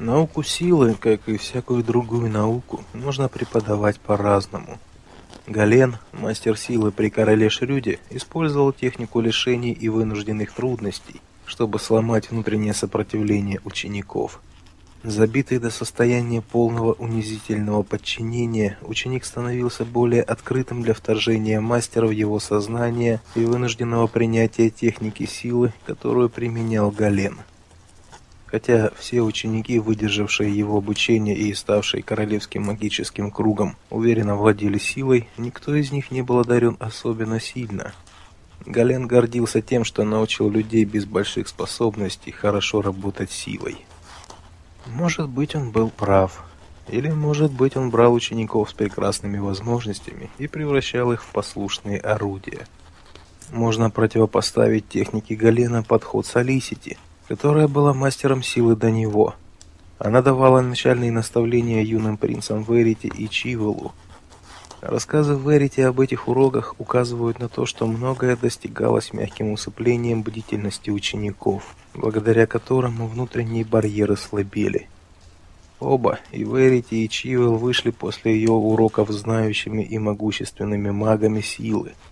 Науку силы, как и всякую другую науку, можно преподавать по-разному. Гален, мастер силы при короле Шрюде, использовал технику лишений и вынужденных трудностей, чтобы сломать внутреннее сопротивление учеников. Забитый до состояния полного унизительного подчинения, ученик становился более открытым для вторжения мастера в его сознание и вынужденного принятия техники силы, которую применял Гален. Хотя все ученики, выдержавшие его обучение и ставшие королевским магическим кругом, уверенно владели силой, никто из них не был одарен особенно сильно. Гален гордился тем, что научил людей без больших способностей хорошо работать силой. Может быть, он был прав. Или, может быть, он брал учеников с прекрасными возможностями и превращал их в послушные орудия. Можно противопоставить технике Галена подход Солисити – которая была мастером силы до него. Она давала начальные наставления юным принцам Верити и Чивелу. Рассказы Верити об этих уроках указывают на то, что многое достигалось мягким усыплением бдительности учеников, благодаря которому внутренние барьеры слабели. Оба, и Верити, и Чивел вышли после ее уроков знающими и могущественными магами силы –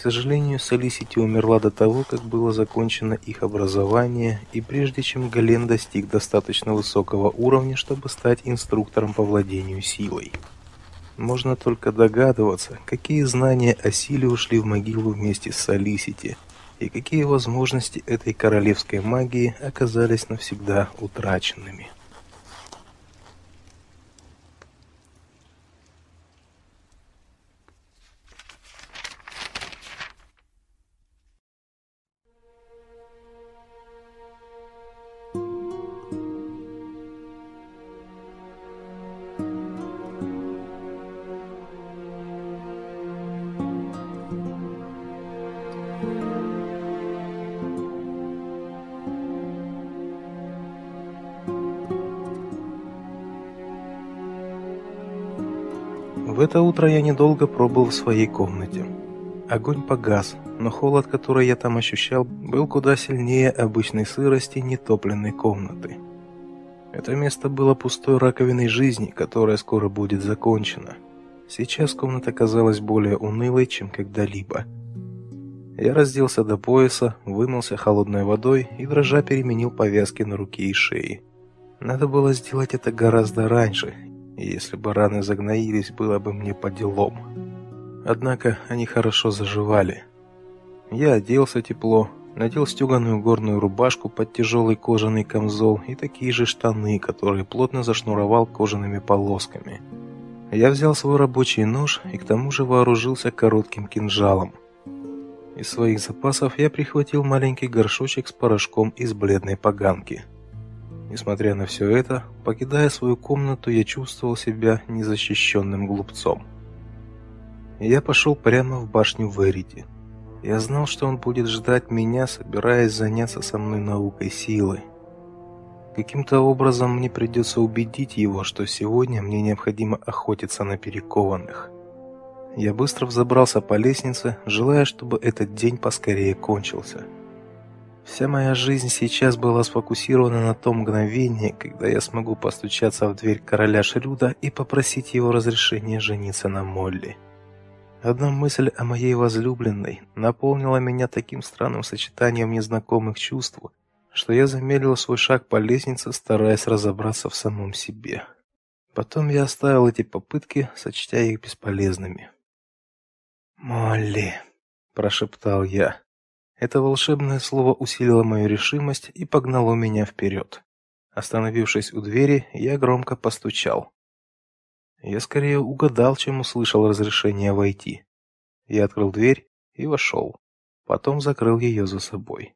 к сожалению, Солисити умерла до того, как было закончено их образование, и прежде чем Гален достиг достаточно высокого уровня, чтобы стать инструктором по владению силой. Можно только догадываться, какие знания о силе ушли в могилу вместе с Солисити, и какие возможности этой королевской магии оказались навсегда утраченными. Утро я недолго пробыл в своей комнате. Огонь погас, но холод, который я там ощущал, был куда сильнее обычной сырости нетопленной комнаты. Это место было пустой раковиной жизни, которая скоро будет закончена. Сейчас комната казалась более унылой, чем когда-либо. Я разделся до пояса, вымылся холодной водой и дрожа переменил повязки на руке и шее. Надо было сделать это гораздо раньше, если бы раны загноились, было бы мне по делам. Однако они хорошо заживали. Я оделся тепло, надел стеганую горную рубашку под тяжелый кожаный камзол и такие же штаны, которые плотно зашнуровал кожаными полосками. Я взял свой рабочий нож и к тому же вооружился коротким кинжалом. Из своих запасов я прихватил маленький горшочек с порошком из бледной поганки – Несмотря на все это, покидая свою комнату, я чувствовал себя незащищенным глупцом. Я пошел прямо в башню Верити. Я знал, что он будет ждать меня, собираясь заняться со мной наукой силы. Каким-то образом мне придется убедить его, что сегодня мне необходимо охотиться на перекованных. Я быстро взобрался по лестнице, желая, чтобы этот день поскорее кончился. Вся моя жизнь сейчас была сфокусирована на том мгновении, когда я смогу постучаться в дверь короля Шрюда и попросить его разрешения жениться на Молли. Одна мысль о моей возлюбленной наполнила меня таким странным сочетанием незнакомых чувств, что я замедлил свой шаг по лестнице, стараясь разобраться в самом себе. Потом я оставил эти попытки, сочтя их бесполезными. "Молли", прошептал я. Это волшебное слово усилило мою решимость и погнало меня вперед. Остановившись у двери, я громко постучал. Я скорее угадал, чем услышал разрешение войти. Я открыл дверь и вошел. Потом закрыл ее за собой.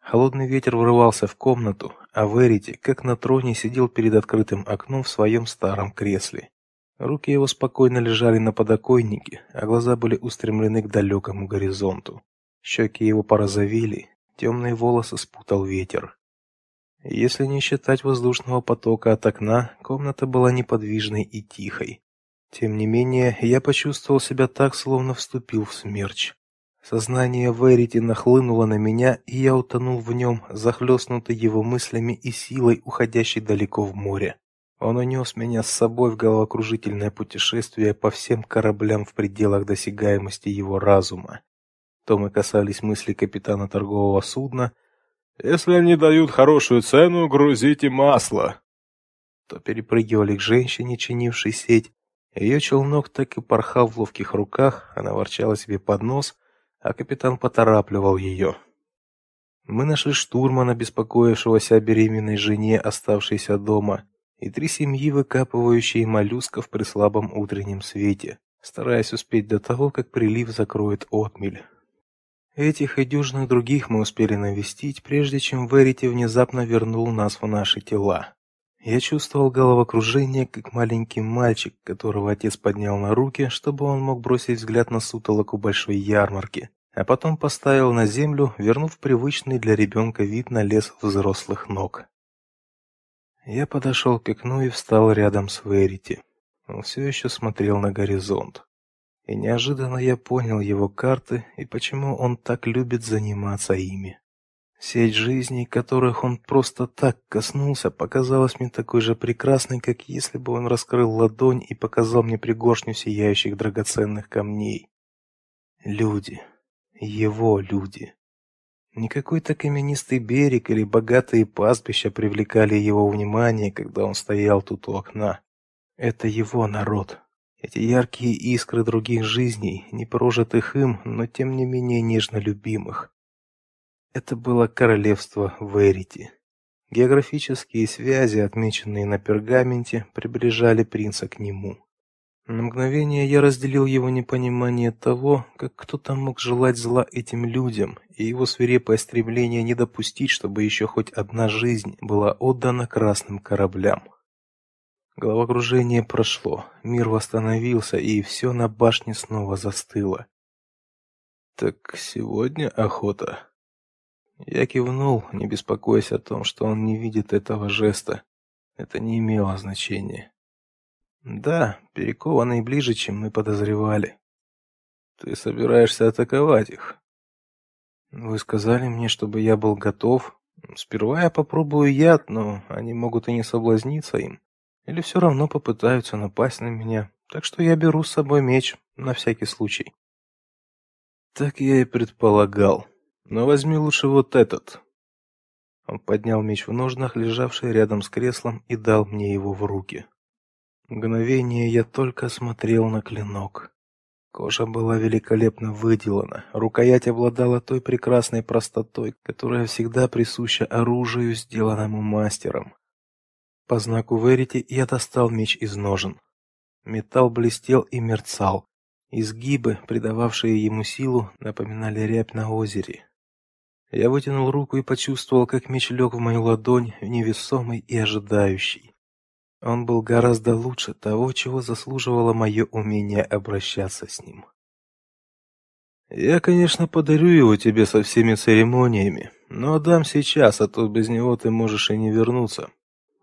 Холодный ветер врывался в комнату, а Верити, как на троне, сидел перед открытым окном в своем старом кресле. Руки его спокойно лежали на подоконнике, а глаза были устремлены к далекому горизонту. Щеки его порозовели, темные волосы спутал ветер. Если не считать воздушного потока от окна, комната была неподвижной и тихой. Тем не менее, я почувствовал себя так, словно вступил в смерч. Сознание Верити нахлынуло на меня, и я утонул в нем, захлестнутый его мыслями и силой, уходящей далеко в море. Он унес меня с собой в головокружительное путешествие по всем кораблям в пределах досягаемости его разума. То мы касались мысли капитана торгового судна, если они дают хорошую цену, грузите масло. То перепрыгивали к женщине, чинившей сеть. Ее челнок так и порхал в ловких руках, она ворчала себе под нос, а капитан поторапливал ее. Мы нашли штурмана, беспокоившегося о беременной жене, оставшейся дома, и три семьи, выкапывающие моллюсков при слабом утреннем свете, стараясь успеть до того, как прилив закроет отмель. Этих и дюжных других мы успели навестить, прежде чем Верити внезапно вернул нас в наши тела. Я чувствовал головокружение, как маленький мальчик, которого отец поднял на руки, чтобы он мог бросить взгляд на сутолоку большой ярмарки, а потом поставил на землю, вернув привычный для ребенка вид на лес взрослых ног. Я подошел к окну и встал рядом с Верити. Он все еще смотрел на горизонт. И неожиданно я понял его карты и почему он так любит заниматься ими. Сеть жизней, которых он просто так коснулся, показалась мне такой же прекрасной, как если бы он раскрыл ладонь и показал мне пригоршню сияющих драгоценных камней. Люди, его люди. Не какой-то каменистый берег или богатые пастбища привлекали его внимание, когда он стоял тут у окна. Это его народ. Эти яркие искры других жизней, не прожитых им, но тем не менее нежно любимых. Это было королевство Верити. Географические связи, отмеченные на пергаменте, приближали принца к нему. На мгновение я разделил его непонимание того, как кто-то мог желать зла этим людям, и его свирепое стремление не допустить, чтобы еще хоть одна жизнь была отдана красным кораблям. Головокружение прошло, мир восстановился, и все на башне снова застыло. Так сегодня охота, я кивнул, не беспокоясь о том, что он не видит этого жеста. Это не имело значения. Да, перекованный ближе, чем мы подозревали. Ты собираешься атаковать их? Вы сказали мне, чтобы я был готов. Сперва я попробую яд, но они могут и не соблазниться им. Или все равно попытаются напасть на меня. Так что я беру с собой меч на всякий случай. Так я и предполагал. Но возьми лучше вот этот. Он поднял меч в ножнах, лежавший рядом с креслом, и дал мне его в руки. Мгновение я только смотрел на клинок. Кожа была великолепно выделана, рукоять обладала той прекрасной простотой, которая всегда присуща оружию, сделанному мастером. По знаку Верити я достал меч из ножен. Металл блестел и мерцал. Изгибы, придававшие ему силу, напоминали рябь на озере. Я вытянул руку и почувствовал, как меч лег в мою ладонь, невесомый и ожидающий. Он был гораздо лучше того, чего заслуживало мое умение обращаться с ним. Я, конечно, подарю его тебе со всеми церемониями, но отдам сейчас, а то без него ты можешь и не вернуться.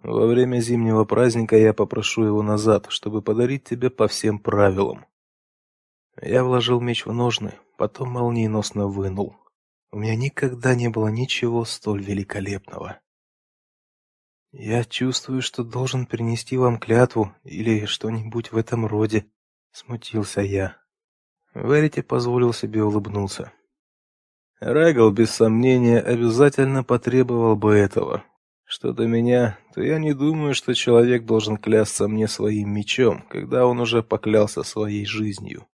Во время зимнего праздника я попрошу его назад, чтобы подарить тебе по всем правилам. Я вложил меч в ножны, потом молниеносно вынул. У меня никогда не было ничего столь великолепного. Я чувствую, что должен принести вам клятву или что-нибудь в этом роде, смутился я. Верите позволил себе улыбнуться. Регал без сомнения обязательно потребовал бы этого. Что до меня, то я не думаю, что человек должен клясться мне своим мечом, когда он уже поклялся своей жизнью.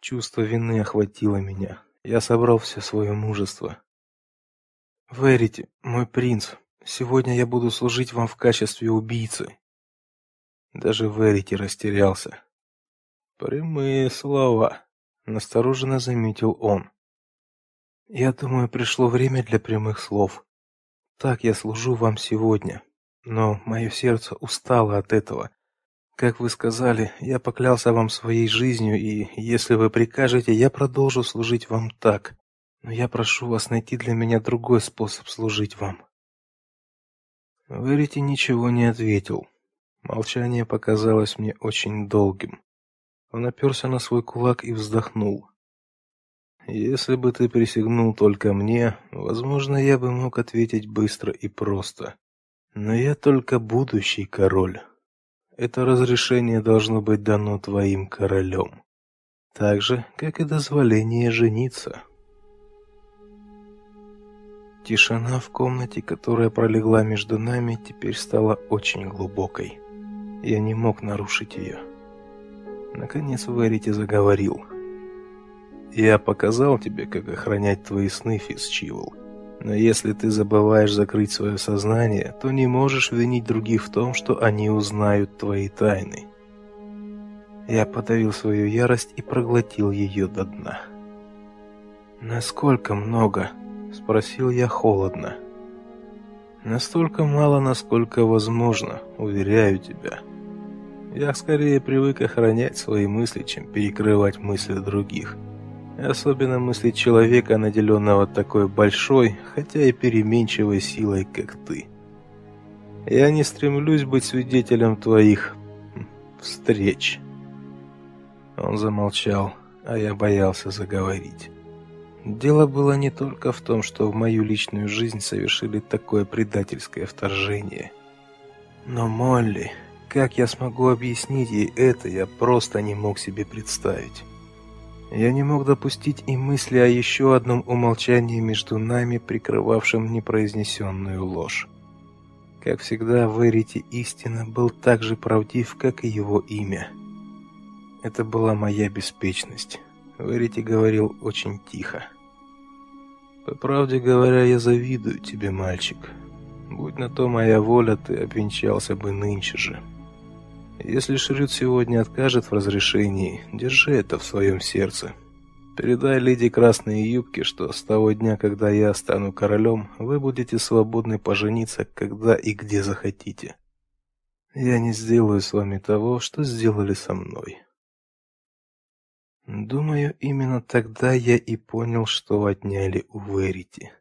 Чувство вины охватило меня. Я собрал все свое мужество. Верите, мой принц, сегодня я буду служить вам в качестве убийцы. Даже Верите растерялся. Прямые слова, настороженно заметил он. Я думаю, пришло время для прямых слов. Так я служу вам сегодня, но мое сердце устало от этого. Как вы сказали, я поклялся вам своей жизнью, и если вы прикажете, я продолжу служить вам так. Но я прошу вас найти для меня другой способ служить вам. Верите ничего не ответил. Молчание показалось мне очень долгим. Он оперся на свой кулак и вздохнул. Если бы ты присягнул только мне, возможно, я бы мог ответить быстро и просто. Но я только будущий король. Это разрешение должно быть дано твоим королем, так же, как и дозволение жениться. Тишина в комнате, которая пролегла между нами, теперь стала очень глубокой. Я не мог нарушить ее. Наконец Верити заговорил. «Я показал тебе, как охранять твои сны, Фисчивл. Но если ты забываешь закрыть свое сознание, то не можешь винить других в том, что они узнают твои тайны». Я подавил свою ярость и проглотил ее до дна. «Насколько много?» спросил я холодно. Настолько мало, насколько возможно, уверяю тебя. Я скорее привык охранять свои мысли, чем перекрывать мысли других. Особенно мысли человека, наделенного такой большой, хотя и переменчивой силой, как ты. Я не стремлюсь быть свидетелем твоих встреч. Он замолчал, а я боялся заговорить. Дело было не только в том, что в мою личную жизнь совершили такое предательское вторжение. Но Молли, как я смогу объяснить ей это, я просто не мог себе представить. Я не мог допустить и мысли о еще одном умолчании между нами, прикрывавшем непроизнесенную ложь. Как всегда, в Эрите истина был так же правдив, как и его имя. Это была моя беспечность. Верити говорил очень тихо. По правде говоря, я завидую тебе, мальчик. Будь на то моя воля, ты обвенчался бы нынче же. Если Шрюд сегодня откажет в разрешении, держи это в своем сердце. Передай леди Красные Юбки, что с того дня, когда я стану королем, вы будете свободны пожениться, когда и где захотите. Я не сделаю с вами того, что сделали со мной. Думаю, именно тогда я и понял, что отняли у Верити.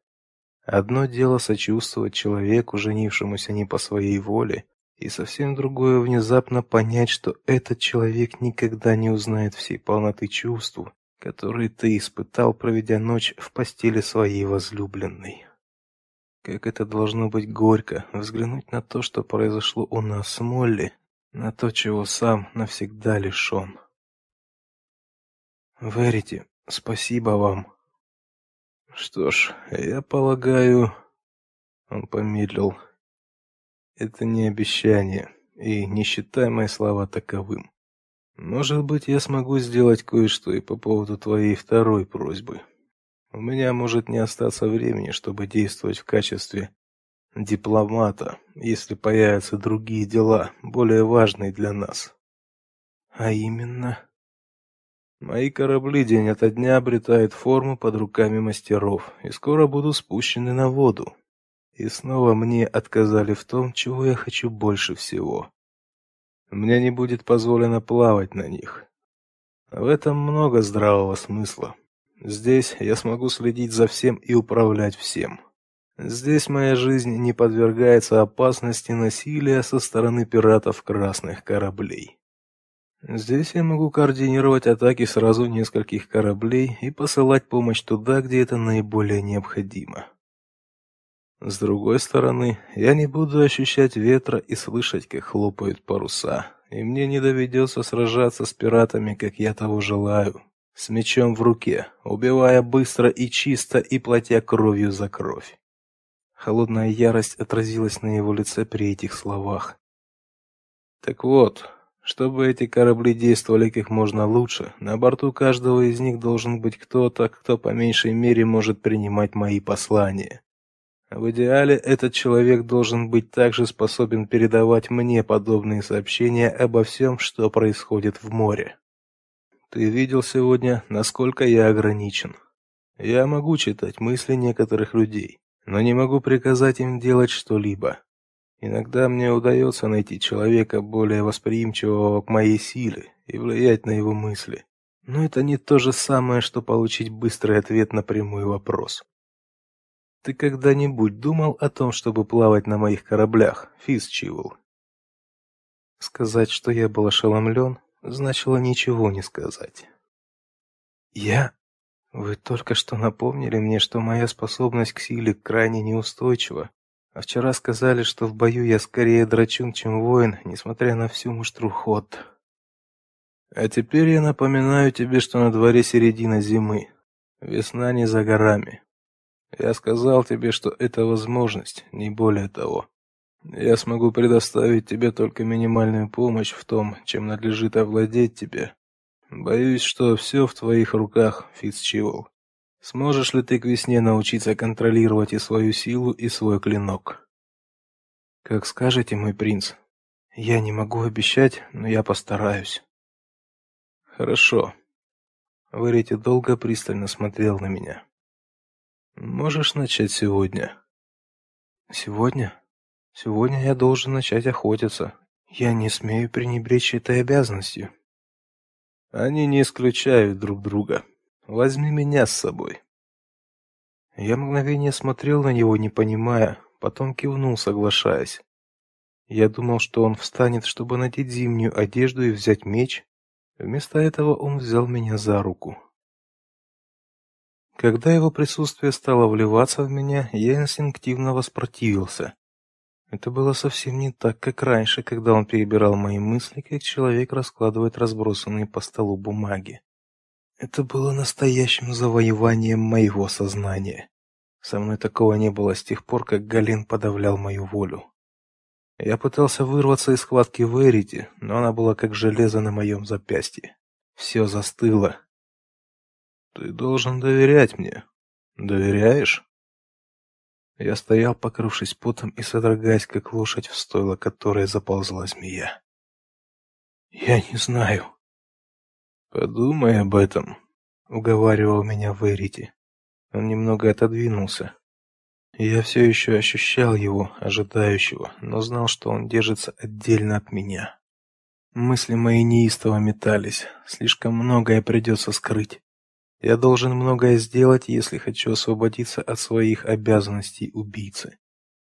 Одно дело сочувствовать человеку, женившемуся не по своей воле, и совсем другое внезапно понять, что этот человек никогда не узнает всей полноты чувств, которые ты испытал, проведя ночь в постели своей возлюбленной. Как это должно быть горько взглянуть на то, что произошло у нас с Молли, на то, чего сам навсегда лишён. Верите, спасибо вам. Что ж, я полагаю, он помедлил. Это не обещание, и не считай мои слова таковым. Может быть, я смогу сделать кое-что и по поводу твоей второй просьбы. У меня может не остаться времени, чтобы действовать в качестве дипломата, если появятся другие дела, более важные для нас. А именно, Мои корабли день ото дня обретают форму под руками мастеров и скоро будут спущены на воду. И снова мне отказали в том, чего я хочу больше всего. Мне не будет позволено плавать на них. В этом много здравого смысла. Здесь я смогу следить за всем и управлять всем. Здесь моя жизнь не подвергается опасности насилия со стороны пиратов красных кораблей. Здесь я могу координировать атаки сразу нескольких кораблей и посылать помощь туда, где это наиболее необходимо. С другой стороны, я не буду ощущать ветра и слышать, как хлопают паруса, и мне не доведется сражаться с пиратами, как я того желаю, с мечом в руке, убивая быстро и чисто и платя кровью за кровь. Холодная ярость отразилась на его лице при этих словах. Так вот, чтобы эти корабли действовали как можно лучше, на борту каждого из них должен быть кто-то, кто по меньшей мере может принимать мои послания. В идеале этот человек должен быть также способен передавать мне подобные сообщения обо всем, что происходит в море. Ты видел сегодня, насколько я ограничен. Я могу читать мысли некоторых людей, но не могу приказать им делать что-либо. Иногда мне удается найти человека более восприимчивого к моей силе и влиять на его мысли. Но это не то же самое, что получить быстрый ответ на прямой вопрос. Ты когда-нибудь думал о том, чтобы плавать на моих кораблях, Фисчивл? Сказать, что я был ошеломлен, значило ничего не сказать. Я Вы только что напомнили мне, что моя способность к силе крайне неустойчива. А вчера сказали, что в бою я скорее драчун, чем воин, несмотря на всю муштру ход. А теперь я напоминаю тебе, что на дворе середина зимы. Весна не за горами. Я сказал тебе, что это возможность, не более того. Я смогу предоставить тебе только минимальную помощь в том, чем надлежит овладеть тебе, Боюсь, что все в твоих руках, Фицчивол. Сможешь ли ты к весне научиться контролировать и свою силу, и свой клинок? Как скажете, мой принц. Я не могу обещать, но я постараюсь. Хорошо. Варите долго пристально смотрел на меня. Можешь начать сегодня. Сегодня? Сегодня я должен начать охотиться. Я не смею пренебречь этой обязанностью. Они не исключают друг друга. Возьми меня с собой. Я мгновение смотрел на него, не понимая, потом кивнул, соглашаясь. Я думал, что он встанет, чтобы надеть зимнюю одежду и взять меч. Вместо этого он взял меня за руку. Когда его присутствие стало вливаться в меня, я инстинктивно воспротивился. Это было совсем не так, как раньше, когда он перебирал мои мысли, как человек раскладывает разбросанные по столу бумаги. Это было настоящим завоеванием моего сознания. Со мной такого не было с тех пор, как Гален подавлял мою волю. Я пытался вырваться из схватки Верити, но она была как железо на моем запястье. Все застыло. Ты должен доверять мне. Доверяешь? Я стоял, покрывшись потом и содрогаясь, как лошадь в стойло, которое заползла змея. Я не знаю. Подумай об этом, уговаривал меня Верити. Он немного отодвинулся. Я все еще ощущал его, ожидающего, но знал, что он держится отдельно от меня. Мысли мои неистово метались, слишком многое придется скрыть. Я должен многое сделать, если хочу освободиться от своих обязанностей убийцы.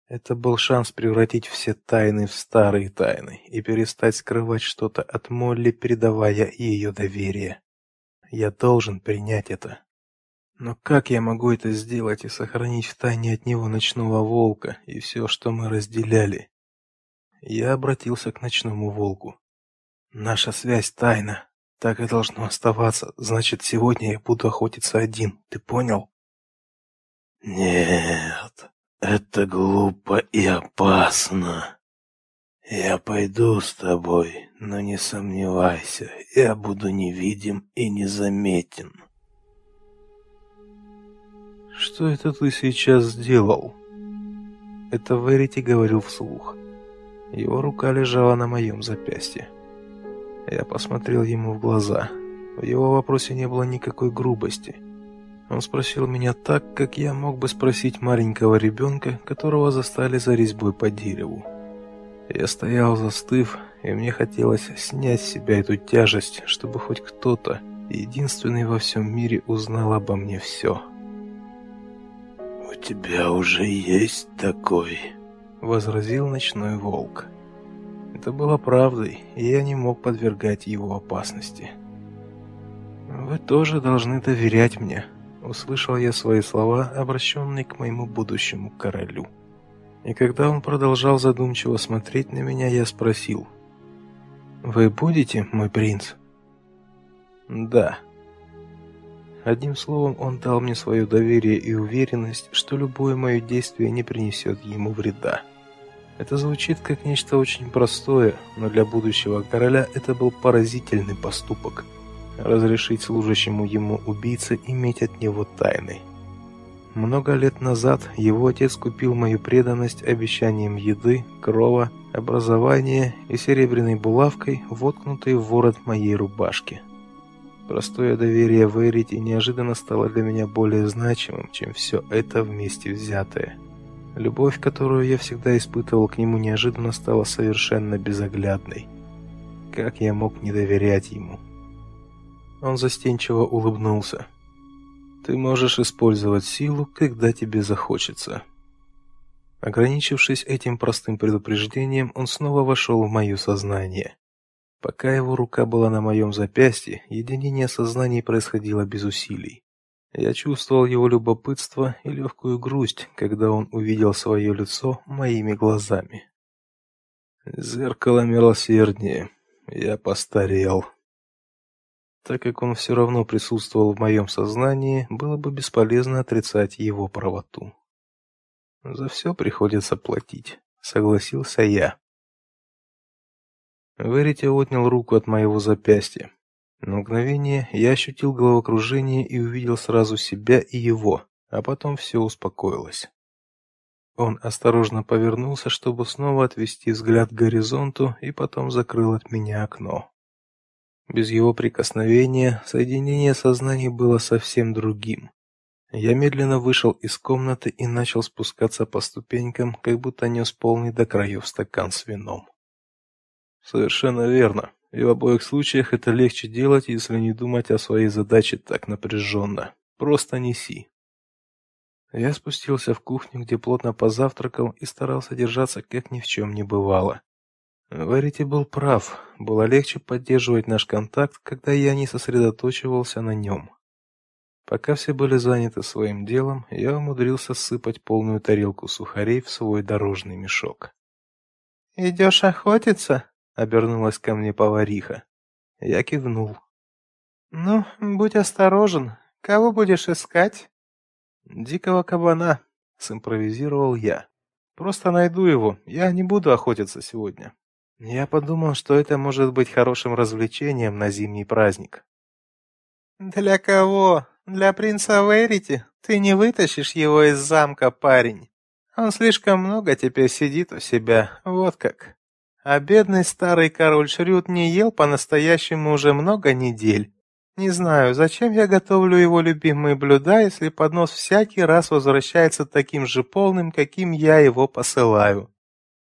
Это был шанс превратить все тайны в старые тайны и перестать скрывать что-то от Молли, передавая ее доверие. Я должен принять это. Но как я могу это сделать и сохранить в тайне от него ночного волка и все, что мы разделяли? Я обратился к ночному волку. Наша связь тайна. Так и должно оставаться. Значит, сегодня я буду охотиться один. Ты понял? Нет, это глупо и опасно. Я пойду с тобой, но не сомневайся, я буду невидим и незаметен. Что это ты сейчас сделал? Это Верити говорил вслух. Его рука лежала на моем запястье. Я посмотрел ему в глаза. В его вопросе не было никакой грубости. Он спросил меня так, как я мог бы спросить маленького ребенка, которого застали за резьбой по дереву. Я стоял застыв, и мне хотелось снять с себя эту тяжесть, чтобы хоть кто-то, единственный во всем мире, узнал обо мне все. «У тебя уже есть такой», — возразил ночной волк. Это было правдой, и я не мог подвергать его опасности. Вы тоже должны доверять мне, услышал я свои слова, обращенные к моему будущему королю. И когда он продолжал задумчиво смотреть на меня, я спросил: "Вы будете мой принц?" "Да". Одним словом, он дал мне свое доверие и уверенность, что любое мое действие не принесет ему вреда. Это звучит как нечто очень простое, но для будущего короля это был поразительный поступок разрешить служащему ему убийце иметь от него тайны. Много лет назад его отец купил мою преданность обещанием еды, крова, образования и серебряной булавкой, воткнутой в ворот моей рубашки. Простое доверие Верити неожиданно стало для меня более значимым, чем все это вместе взятое. Любовь, которую я всегда испытывал к нему, неожиданно стала совершенно безоглядной. Как я мог не доверять ему? Он застенчиво улыбнулся. Ты можешь использовать силу, когда тебе захочется. Ограничившись этим простым предупреждением, он снова вошел в мое сознание. Пока его рука была на моем запястье, единение сознаний происходило без усилий. Я чувствовал его любопытство и легкую грусть, когда он увидел свое лицо моими глазами. Зеркало милосерднее. Я постарел. Так как он все равно присутствовал в моем сознании, было бы бесполезно отрицать его правоту. За все приходится платить, согласился я. Верите отнял руку от моего запястья. На мгновение я ощутил головокружение и увидел сразу себя и его, а потом все успокоилось. Он осторожно повернулся, чтобы снова отвести взгляд к горизонту, и потом закрыл от меня окно. Без его прикосновения соединение сознаний было совсем другим. Я медленно вышел из комнаты и начал спускаться по ступенькам, как будто нес полный до краев стакан с вином. Совершенно верно. И в обоих случаях это легче делать, если не думать о своей задаче так напряженно. Просто неси. Я спустился в кухню, где плотно позавтракал и старался держаться, как ни в чем не бывало. Варите был прав. Было легче поддерживать наш контакт, когда я не сосредоточивался на нем. Пока все были заняты своим делом, я умудрился сыпать полную тарелку сухарей в свой дорожный мешок. «Идешь охотиться?» — обернулась ко мне повариха. Я кивнул. «Ну, будь осторожен. Кого будешь искать?» Дикого кабана, симпровизировал я. Просто найду его. Я не буду охотиться сегодня. Я подумал, что это может быть хорошим развлечением на зимний праздник. Для кого? Для принца Верити? Ты не вытащишь его из замка, парень. Он слишком много теперь сидит у себя. Вот как. А бедный старый король Шрюд не ел по-настоящему уже много недель. Не знаю, зачем я готовлю его любимые блюда, если поднос всякий раз возвращается таким же полным, каким я его посылаю.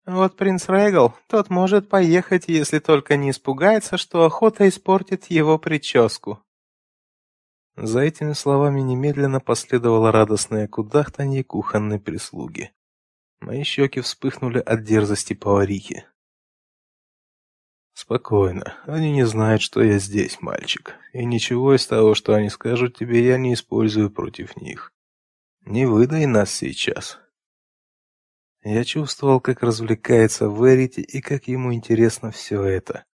Вот принц Регал, тот может поехать, если только не испугается, что охота испортит его прическу. За этими словами немедленно последовало радостное кудахтанье кухонной прислуги. Мои щеки вспыхнули от дерзости поварихи. Спокойно. Они не знают, что я здесь, мальчик. И ничего из того, что они скажут тебе, я не использую против них. Не выдай нас сейчас. Я чувствовал, как развлекается Верити и как ему интересно все это.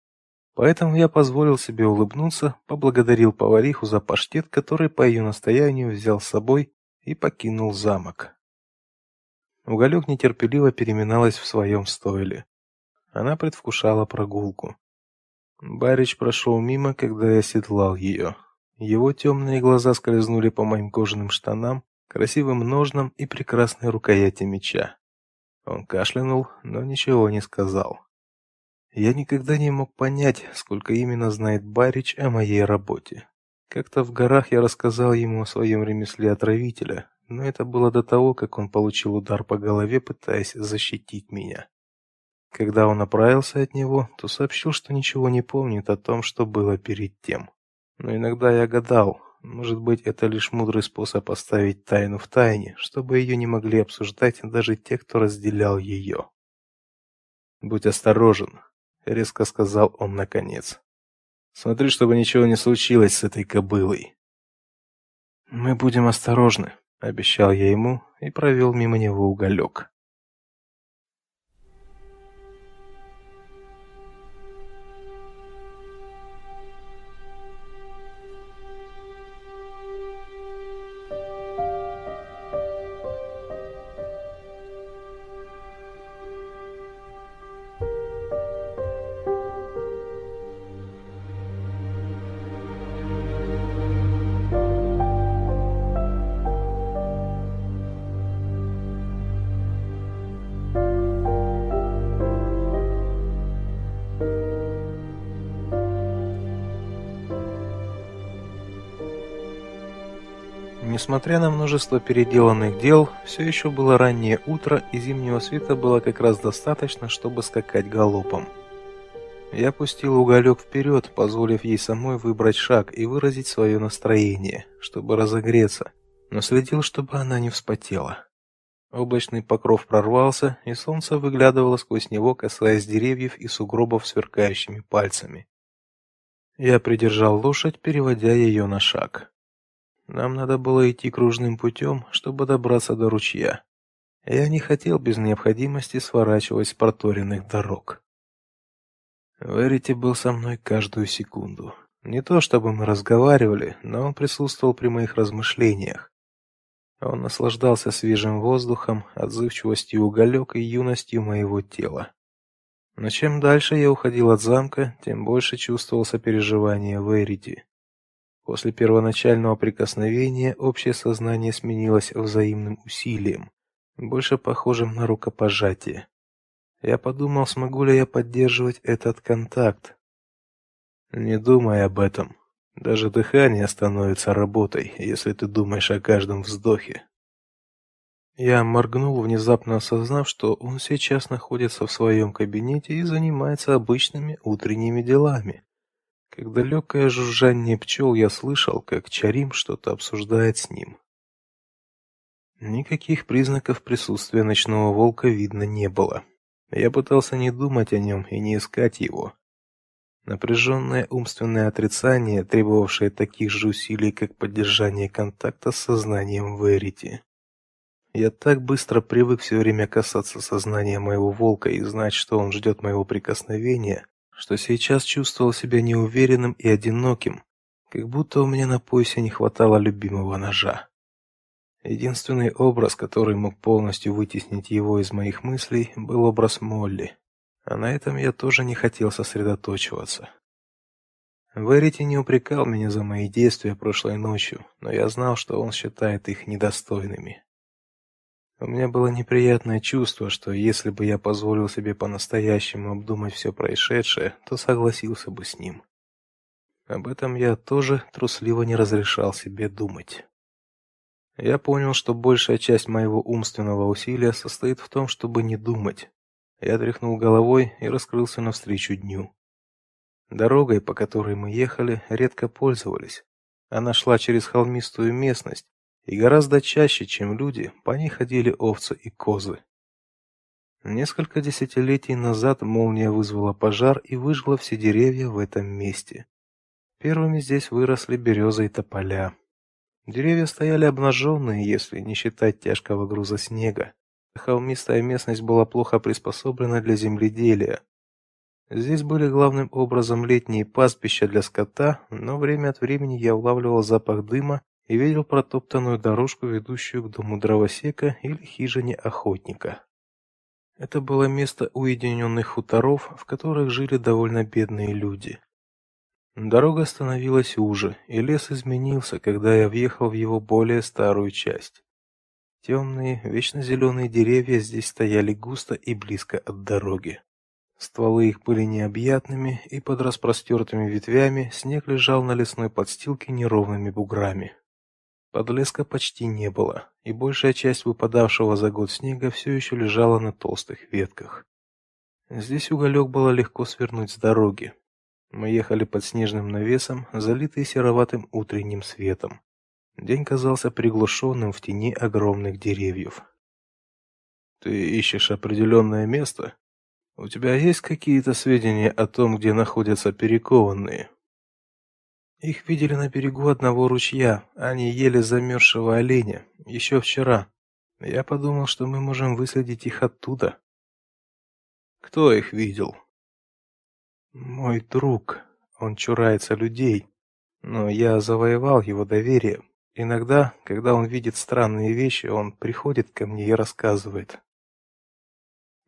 Поэтому я позволил себе улыбнуться, поблагодарил повариху за паштет, который по ее настоянию взял с собой и покинул замок. Уголек нетерпеливо переминалась в своем стойле. Она предвкушала прогулку. Барич прошел мимо, когда я седлал ее. Его темные глаза скользнули по моим кожаным штанам, красивым ножнам и прекрасной рукояти меча. Он кашлянул, но ничего не сказал. Я никогда не мог понять, сколько именно знает Барич о моей работе. Как-то в горах я рассказал ему о своем ремесле отравителя, но это было до того, как он получил удар по голове, пытаясь защитить меня. Когда он оправился от него, то сообщил, что ничего не помнит о том, что было перед тем. Но иногда я гадал, может быть, это лишь мудрый способ оставить тайну в тайне, чтобы ее не могли обсуждать даже те, кто разделял ее. Будь осторожен, резко сказал он наконец. Смотри, чтобы ничего не случилось с этой кобылой. Мы будем осторожны, обещал я ему и провел мимо него уголек. Несмотря на множество переделанных дел, все еще было раннее утро, и зимнего света было как раз достаточно, чтобы скакать галопом. Я пустил уголек вперед, позволив ей самой выбрать шаг и выразить свое настроение, чтобы разогреться, но следил, чтобы она не вспотела. Облачный покров прорвался, и солнце выглядывало сквозь него, касаясь деревьев и сугробов сверкающими пальцами. Я придержал лошадь, переводя ее на шаг. Нам надо было идти кружным путем, чтобы добраться до ручья. Я не хотел без необходимости сворачивать с проторенных дорог. Верити был со мной каждую секунду. Не то чтобы мы разговаривали, но он присутствовал при моих размышлениях. Он наслаждался свежим воздухом, отзывчивостью уголек и юностью моего тела. Но чем дальше я уходил от замка, тем больше чувствовал сопереживание Верити. После первоначального прикосновения общее сознание сменилось взаимным усилием больше похожим на рукопожатие. Я подумал, смогу ли я поддерживать этот контакт. Не думай об этом. Даже дыхание становится работой, если ты думаешь о каждом вздохе. Я моргнул, внезапно осознав, что он сейчас находится в своем кабинете и занимается обычными утренними делами. Когда легкое жужжание пчел я слышал, как Чарим что-то обсуждает с ним. Никаких признаков присутствия ночного волка видно не было. Я пытался не думать о нем и не искать его. Напряженное умственное отрицание, требовавшее таких же усилий, как поддержание контакта с сознанием Верити. Я так быстро привык все время касаться сознания моего волка и знать, что он ждет моего прикосновения, что сейчас чувствовал себя неуверенным и одиноким, как будто у меня на поясе не хватало любимого ножа. Единственный образ, который мог полностью вытеснить его из моих мыслей, был образ Молли. А на этом я тоже не хотел сосредоточиваться. Верити не упрекал меня за мои действия прошлой ночью, но я знал, что он считает их недостойными. У меня было неприятное чувство, что если бы я позволил себе по-настоящему обдумать все происшедшее, то согласился бы с ним. Об этом я тоже трусливо не разрешал себе думать. Я понял, что большая часть моего умственного усилия состоит в том, чтобы не думать. Я тряхнул головой и раскрылся навстречу дню. Дорогой, по которой мы ехали, редко пользовались. Она шла через холмистую местность, и гораздо чаще, чем люди, по ней ходили овцы и козы. Несколько десятилетий назад молния вызвала пожар и выжгла все деревья в этом месте. Первыми здесь выросли березы и тополя. Деревья стояли обнаженные, если не считать тяжкого груза снега. Холмистая местность была плохо приспособлена для земледелия. Здесь были главным образом летние пастбища для скота, но время от времени я улавливал запах дыма и видел протоптанную дорожку, ведущую к дому дровосека или хижине охотника. Это было место уединенных хуторов, в которых жили довольно бедные люди. Дорога становилась уже, и лес изменился, когда я въехал в его более старую часть. Темные, вечно зеленые деревья здесь стояли густо и близко от дороги. Стволы их были необъятными, и под распростертыми ветвями снег лежал на лесной подстилке неровными буграми. Подлеска почти не было, и большая часть выпадавшего за год снега все еще лежала на толстых ветках. Здесь уголек было легко свернуть с дороги, мы ехали под снежным навесом, залитый сероватым утренним светом. День казался приглушенным в тени огромных деревьев. Ты ищешь определенное место? У тебя есть какие-то сведения о том, где находятся перекованные? Их видели на берегу одного ручья. Они ели замерзшего оленя еще вчера. Я подумал, что мы можем выследить их оттуда. Кто их видел? Мой друг, он чурается людей, но я завоевал его доверие. Иногда, когда он видит странные вещи, он приходит ко мне и рассказывает.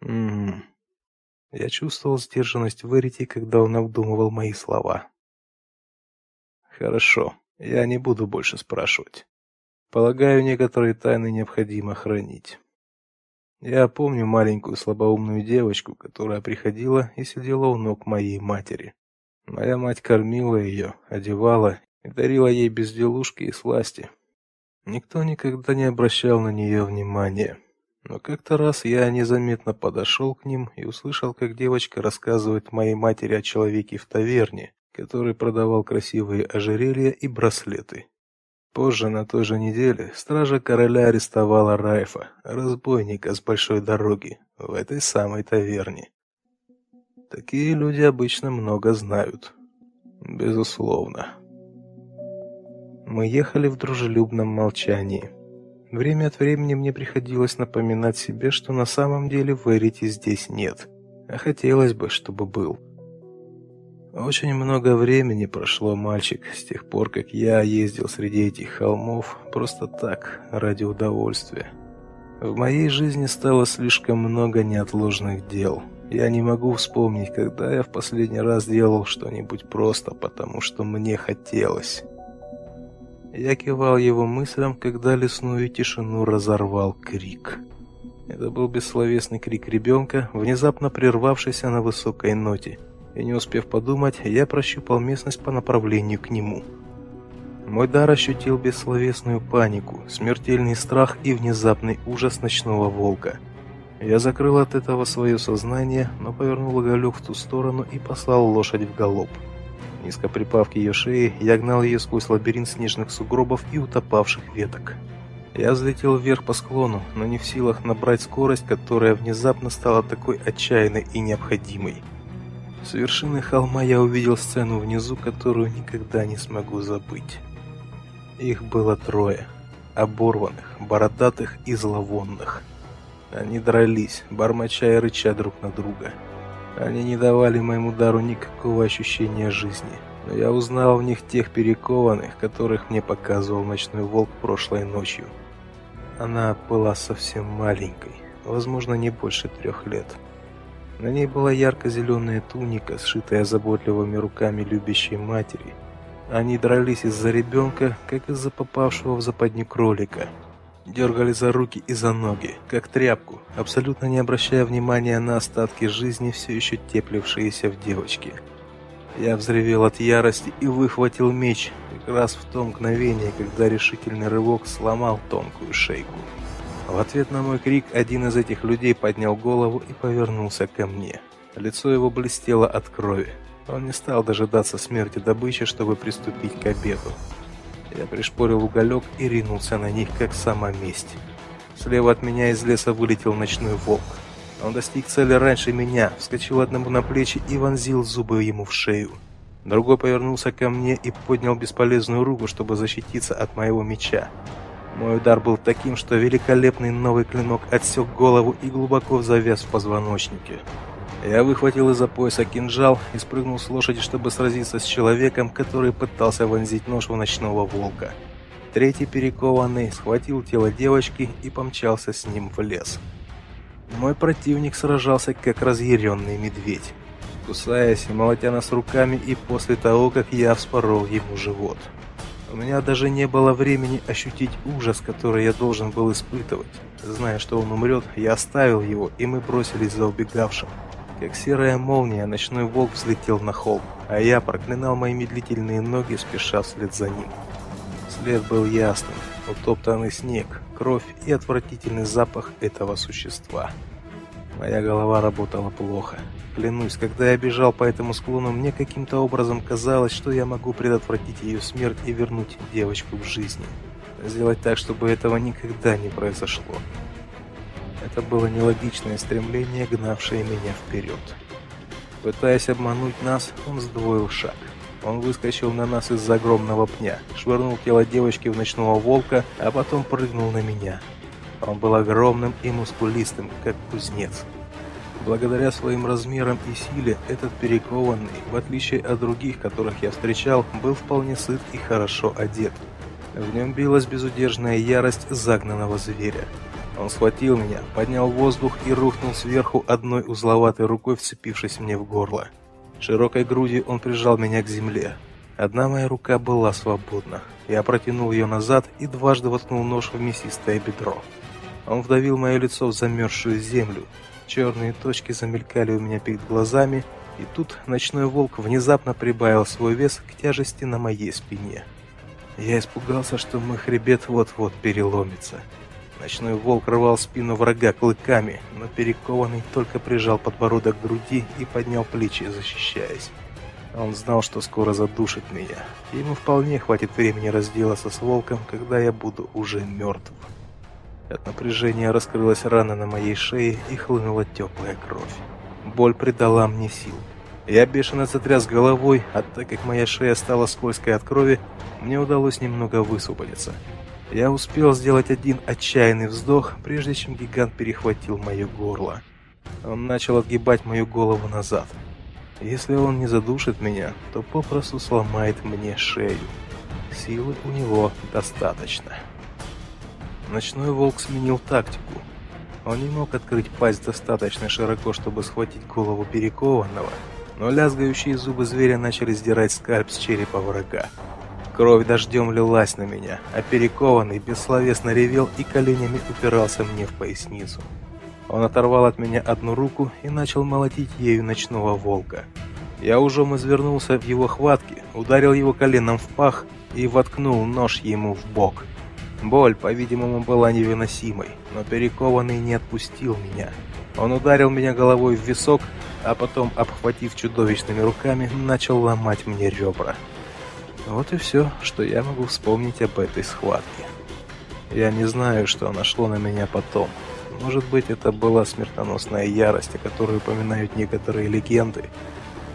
М-м. Я чувствовал сдержанность в Эрите, когда он обдумывал мои слова. Хорошо, я не буду больше спрашивать. Полагаю, некоторые тайны необходимо хранить. Я помню маленькую слабоумную девочку, которая приходила и сидела у ног моей матери. Моя мать кормила ее, одевала и дарила ей безделушки и сласти. Никто никогда не обращал на нее внимания. Но как-то раз я незаметно подошел к ним и услышал, как девочка рассказывает моей матери о человеке в таверне, который продавал красивые ожерелья и браслеты. Позже на той же неделе стража короля арестовала Райфа, разбойника с большой дороги, в этой самой таверне. Такие люди обычно много знают. Безусловно. Мы ехали в дружелюбном молчании. Время от времени мне приходилось напоминать себе, что на самом деле Верити здесь нет, а хотелось бы, чтобы был. Очень много времени прошло, мальчик, с тех пор, как я ездил среди этих холмов просто так, ради удовольствия. В моей жизни стало слишком много неотложных дел. Я не могу вспомнить, когда я в последний раз делал что-нибудь просто потому, что мне хотелось. Я кивал его мыслям, когда лесную тишину разорвал крик. Это был бессловесный крик ребенка, внезапно прервавшийся на высокой ноте. И не успев подумать, я прощупал местность по направлению к нему. Мой дар ощутил бессловесную панику, смертельный страх и внезапный ужас ночного волка. Я закрыл от этого свое сознание, но повернул галек в ту сторону и послал лошадь в галоп. Низко припав к ее шее, я гнал ее сквозь лабиринт снежных сугробов и утопавших веток. Я взлетел вверх по склону, но не в силах набрать скорость, которая внезапно стала такой отчаянной и необходимой. С вершины холма я увидел сцену внизу, которую никогда не смогу забыть. Их было трое, оборванных, бородатых и зловонных. Они дрались, бормоча и рыча друг на друга. Они не давали моему дару никакого ощущения жизни, но я узнал в них тех перекованных, которых мне показывал ночной волк прошлой ночью. Она была совсем маленькой, возможно, не больше трех лет. На ней была ярко-зеленая туника, сшитая заботливыми руками любящей матери. Они дрались из-за ребенка, как из-за попавшего в западню кролика – дергали за руки и за ноги, как тряпку, абсолютно не обращая внимания на остатки жизни, все еще теплившиеся в девочке. Я взревел от ярости и выхватил меч, как раз в то мгновение, когда решительный рывок сломал тонкую шейку. В ответ на мой крик один из этих людей поднял голову и повернулся ко мне. Лицо его блестело от крови. Он не стал дожидаться смерти добычи, чтобы приступить к обеду. Я пришпорил уголек и ринулся на них, как сама месть. Слева от меня из леса вылетел ночной волк. Он достиг цели раньше меня, вскочил одному на плечи и вонзил зубы ему в шею. Другой повернулся ко мне и поднял бесполезную руку, чтобы защититься от моего меча. Мой удар был таким, что великолепный новый клинок отсек голову и глубоко завяз в позвоночнике. Я выхватил из-за пояса кинжал и спрыгнул с лошади, чтобы сразиться с человеком, который пытался вонзить нож в ночного волка. Третий перекованный схватил тело девочки и помчался с ним в лес. Мой противник сражался как разъяренный медведь, кусаясь и молотя нас руками и после того, как я вспорол ему живот. У меня даже не было времени ощутить ужас, который я должен был испытывать. Зная, что он умрет, я оставил его, и мы бросились за убегавшим. Как серая молния, ночной волк взлетел на холм, а я проклинал мои медлительные ноги, спеша вслед за ним. След был ясным, утоптанный снег, кровь и отвратительный запах этого существа. Моя голова работала плохо. Клянусь, когда я бежал по этому склону, мне каким-то образом казалось, что я могу предотвратить ее смерть и вернуть девочку в жизни. Сделать так, чтобы этого никогда не произошло. Это было нелогичное стремление, гнавшее меня вперед. Пытаясь обмануть нас, он сдвоил шаг. Он выскочил на нас из-за огромного пня, швырнул тело девочки в ночного волка, а потом прыгнул на меня. Он был огромным и мускулистым, как кузнец. Благодаря своим размерам и силе, этот перекованный, в отличие от других, которых я встречал, был вполне сыт и хорошо одет. В нем билась безудержная ярость загнанного зверя. Он схватил меня, поднял воздух и рухнул сверху одной узловатой рукой, вцепившись мне в горло. Широкой грудью он прижал меня к земле. Одна моя рука была свободна. Я протянул ее назад и дважды воткнул нож в мясистое бедро. Он вдавил мое лицо в замерзшую землю. Черные точки замелькали у меня перед глазами, и тут ночной волк внезапно прибавил свой вес к тяжести на моей спине. Я испугался, что мой хребет вот-вот переломится. Ночной волк рвал спину врага клыками, но перекованный только прижал подбородок к груди и поднял плечи, защищаясь. Он знал, что скоро задушит меня. Ему вполне хватит времени разделаться с волком, когда я буду уже мертв. От напряжения раскрылась рана на моей шее и хлынула теплая кровь. Боль придала мне сил. Я бешено затряс головой, а так как моя шея стала скользкой от крови, мне удалось немного высвободиться. Я успел сделать один отчаянный вздох, прежде чем гигант перехватил мое горло. Он начал отгибать мою голову назад. Если он не задушит меня, то попросту сломает мне шею. Силы у него достаточно. Ночной волк сменил тактику. Он не мог открыть пасть достаточно широко, чтобы схватить голову перекованного, но лязгающие зубы зверя начали сдирать скальп с черепа врага. Кровь дождем лилась на меня, а перекованный бессловесно ревел и коленями упирался мне в поясницу. Он оторвал от меня одну руку и начал молотить ею ночного волка. Я ужом извернулся в его хватке, ударил его коленом в пах и воткнул нож ему в бок. Боль, по-видимому, была невыносимой, но перекованный не отпустил меня. Он ударил меня головой в висок, а потом, обхватив чудовищными руками, начал ломать мне ребра. Вот и все, что я могу вспомнить об этой схватке. Я не знаю, что нашло на меня потом. Может быть, это была смертоносная ярость, о которой упоминают некоторые легенды.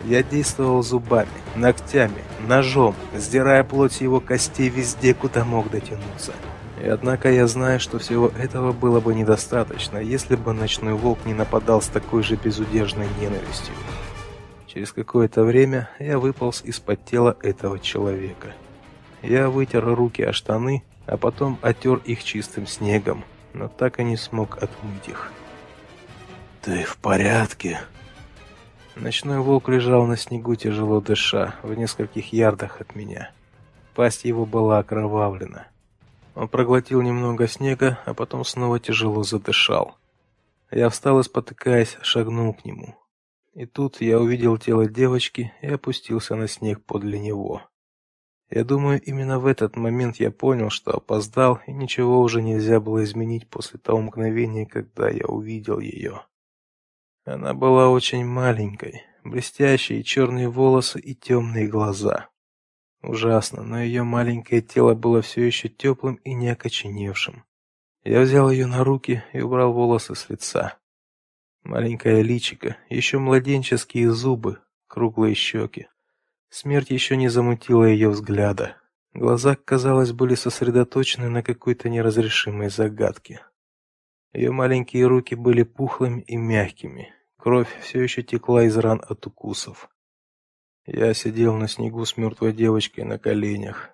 Я действовал зубами, ногтями, ножом, сдирая плоть его костей везде, куда мог дотянуться. И однако я знаю, что всего этого было бы недостаточно, если бы ночной волк не нападал с такой же безудержной ненавистью. Через какое-то время я выполз из-под тела этого человека. Я вытер руки о штаны, а потом оттер их чистым снегом, но так и не смог отмыть их. «Ты в порядке?» Ночной волк лежал на снегу, тяжело дыша, в нескольких ярдах от меня. Пасть его была окровавлена. Он проглотил немного снега, а потом снова тяжело задышал. Я встал и, спотыкаясь, шагнул к нему. И тут я увидел тело девочки и опустился на снег подле него. Я думаю, именно в этот момент я понял, что опоздал, и ничего уже нельзя было изменить после того мгновения, когда я увидел ее. Она была очень маленькой, блестящие черные волосы и темные глаза. Ужасно, но ее маленькое тело было все еще теплым и не окоченевшим. Я взял ее на руки и убрал волосы с лица. Маленькое личико, еще младенческие зубы, круглые щеки. Смерть еще не замутила ее взгляда. Глаза, казалось, были сосредоточены на какой-то неразрешимой загадке. Ее маленькие руки были пухлыми и мягкими. Кровь все еще текла из ран от укусов. Я сидел на снегу с мертвой девочкой на коленях.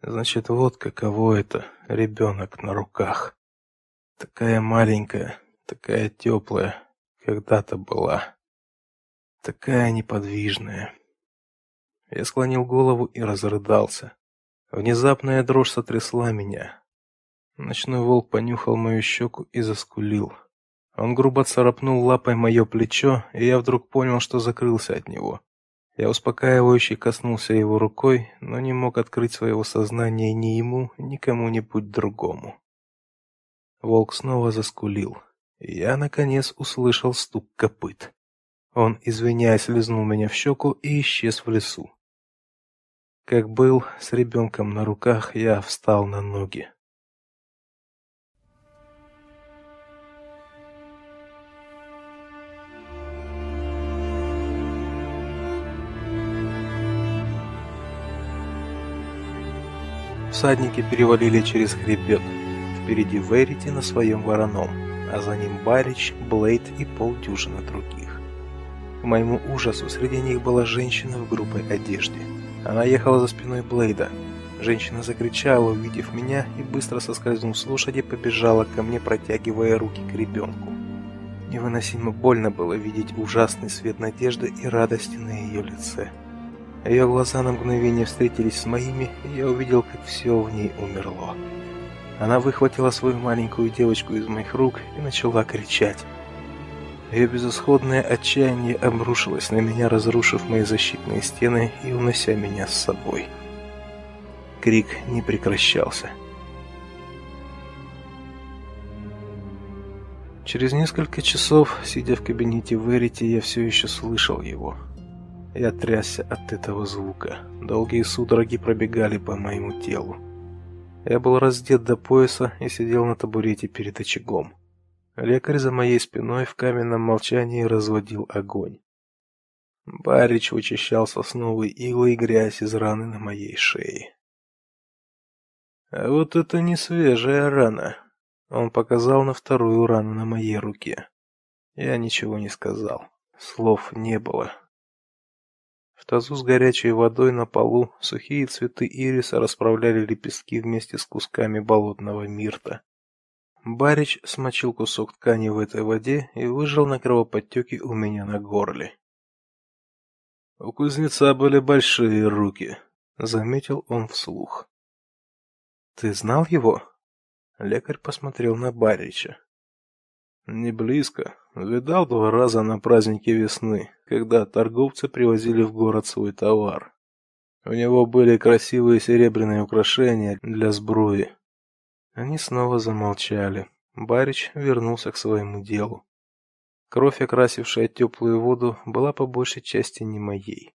Значит, вот каково это ребенок на руках. Такая маленькая, такая теплая, когда-то была. Такая неподвижная. Я склонил голову и разрыдался. Внезапная дрожь сотрясла меня. Ночной волк понюхал мою щеку и заскулил. Он грубо царапнул лапой мое плечо, и я вдруг понял, что закрылся от него. Я успокаивающе коснулся его рукой, но не мог открыть своего сознания ни ему, ни кому-нибудь другому. Волк снова заскулил я, наконец, услышал стук копыт. Он, извиняясь, лизнул меня в щеку и исчез в лесу. Как был с ребенком на руках, я встал на ноги. Всадники перевалили через хребет. Впереди Верити на своем вороном а за ним Барич, Блейд и полдюжины других. К моему ужасу, среди них была женщина в грубой одежде. Она ехала за спиной Блейда. Женщина закричала, увидев меня, и быстро соскользнув с лошади, побежала ко мне, протягивая руки к ребенку. Невыносимо больно было видеть ужасный свет надежды и радости на ее лице. Ее глаза на мгновение встретились с моими, и я увидел, как все в ней умерло. Она выхватила свою маленькую девочку из моих рук и начала кричать. Ее безысходное отчаяние обрушилось на меня, разрушив мои защитные стены и унося меня с собой. Крик не прекращался. Через несколько часов, сидя в кабинете Верити, я все еще слышал его. Я трясся от этого звука. Долгие судороги пробегали по моему телу. Я был раздет до пояса и сидел на табурете перед очагом. Лекарь за моей спиной в каменном молчании разводил огонь. Барич вычищал сосновые иглы и грязь из раны на моей шее. А вот это не свежая рана. Он показал на вторую рану на моей руке. Я ничего не сказал. Слов не было. В тазу с горячей водой на полу сухие цветы ириса расправляли лепестки вместе с кусками болотного мирта. Барич смочил кусок ткани в этой воде и выжал на кровоподтеки у меня на горле. У кузнеца были большие руки, заметил он вслух. Ты знал его? Лекарь посмотрел на Барича. Не близко. Видал два раза на празднике весны, когда торговцы привозили в город свой товар. У него были красивые серебряные украшения для сбруи. Они снова замолчали. Барич вернулся к своему делу. Кровь, окрасившая теплую воду, была по большей части не моей.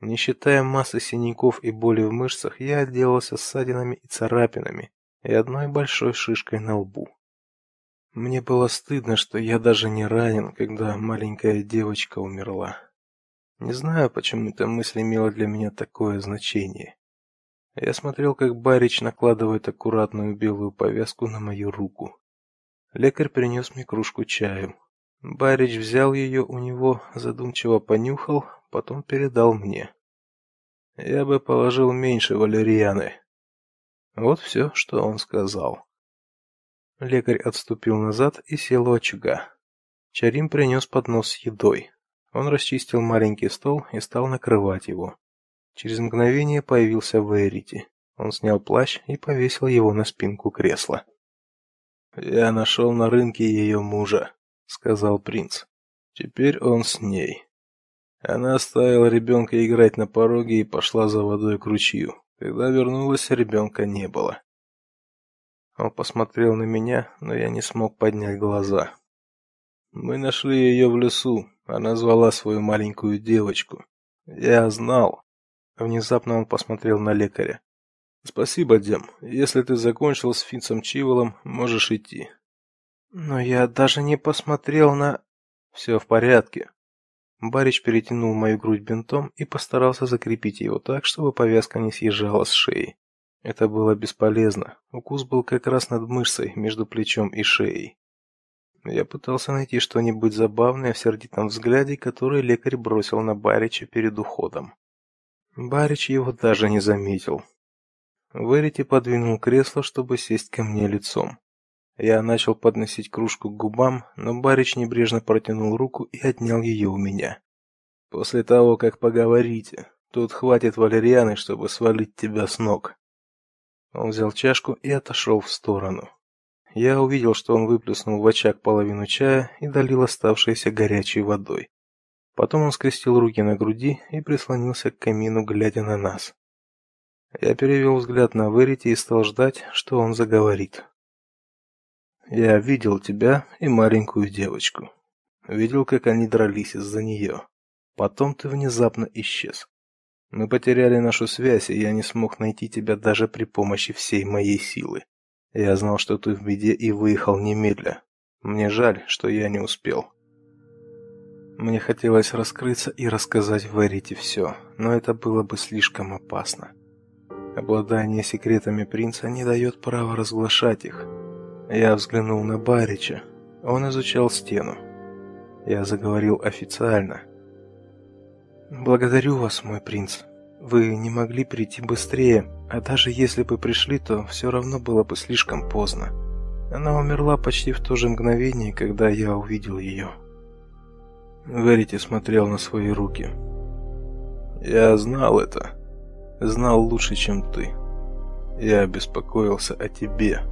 Не считая массы синяков и боли в мышцах, я отделался ссадинами и царапинами и одной большой шишкой на лбу. Мне было стыдно, что я даже не ранен, когда маленькая девочка умерла. Не знаю, почему эта мысль имела для меня такое значение. Я смотрел, как Барич накладывает аккуратную белую повязку на мою руку. Лекарь принес мне кружку чаю. Барич взял ее у него, задумчиво понюхал, потом передал мне. Я бы положил меньше валерианы. Вот все, что он сказал. Лекарь отступил назад и сел у очага. Чарим принес поднос с едой. Он расчистил маленький стол и стал накрывать его. Через мгновение появился Верити. Он снял плащ и повесил его на спинку кресла. Я нашел на рынке ее мужа, сказал принц. Теперь он с ней. Она оставила ребенка играть на пороге и пошла за водой к ручью. Когда вернулась, ребенка не было. Он посмотрел на меня, но я не смог поднять глаза. Мы нашли ее в лесу. Она звала свою маленькую девочку. Я знал. Внезапно он посмотрел на лекаря. Спасибо, Дем. Если ты закончил с Финцем Чиволом, можешь идти. Но я даже не посмотрел на «Все в порядке. Барич перетянул мою грудь бинтом и постарался закрепить его так, чтобы повязка не съезжала с шеи. Это было бесполезно. Укус был как раз над мышцей между плечом и шеей. Я пытался найти что-нибудь забавное в сердитом взгляде, который лекарь бросил на Барича перед уходом. Барич его даже не заметил. Верити подвинул кресло, чтобы сесть ко мне лицом. Я начал подносить кружку к губам, но Барич небрежно протянул руку и отнял ее у меня. После того, как поговорите, тут хватит валерианы, чтобы свалить тебя с ног. Он взял чашку и отошел в сторону. Я увидел, что он выплеснул в очаг половину чая и долил оставшейся горячей водой. Потом он скрестил руки на груди и прислонился к камину, глядя на нас. Я перевел взгляд на Верити и стал ждать, что он заговорит. Я видел тебя и маленькую девочку. Видел, как они дрались из-за нее. Потом ты внезапно исчез. Мы потеряли нашу связь, и я не смог найти тебя даже при помощи всей моей силы. Я знал, что ты в беде и выехал немедля. Мне жаль, что я не успел. Мне хотелось раскрыться и рассказать Верите все, но это было бы слишком опасно. Обладание секретами принца не дает права разглашать их. Я взглянул на Барича. Он изучал стену. Я заговорил официально. Благодарю вас, мой принц. Вы не могли прийти быстрее, а даже если бы пришли, то все равно было бы слишком поздно. Она умерла почти в то же мгновение, когда я увидел ее. Верите смотрел на свои руки. Я знал это. Знал лучше, чем ты. Я беспокоился о тебе.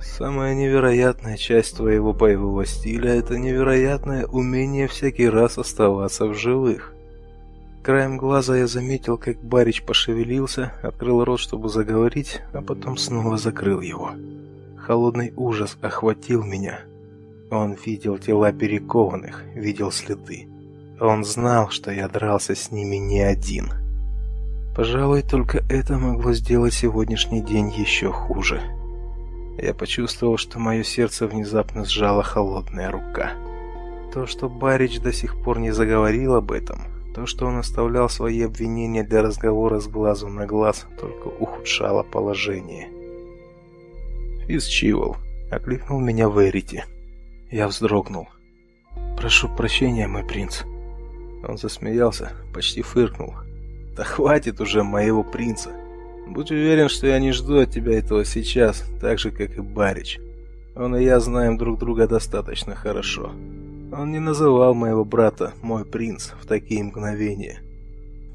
Самая невероятная часть твоего боевого стиля это невероятное умение всякий раз оставаться в живых. Краем глаза я заметил, как Барич пошевелился, открыл рот, чтобы заговорить, а потом снова закрыл его. Холодный ужас охватил меня. Он видел тела перекованных, видел следы. Он знал, что я дрался с ними не один. Пожалуй, только это могло сделать сегодняшний день еще хуже. Я почувствовал, что мое сердце внезапно сжала холодная рука. То, что Барич до сих пор не заговорил об этом, то, что он оставлял свои обвинения для разговора с глазу на глаз, только ухудшало положение. «Физ Чивол», — окликнул меня Верити. Я вздрогнул. «Прошу прощения, мой принц». Он засмеялся, почти фыркнул. «Да хватит уже моего принца. Будь уверен, что я не жду от тебя этого сейчас, так же, как и Барич. Он и я знаем друг друга достаточно хорошо. Он не называл моего брата «мой принц» в такие мгновения.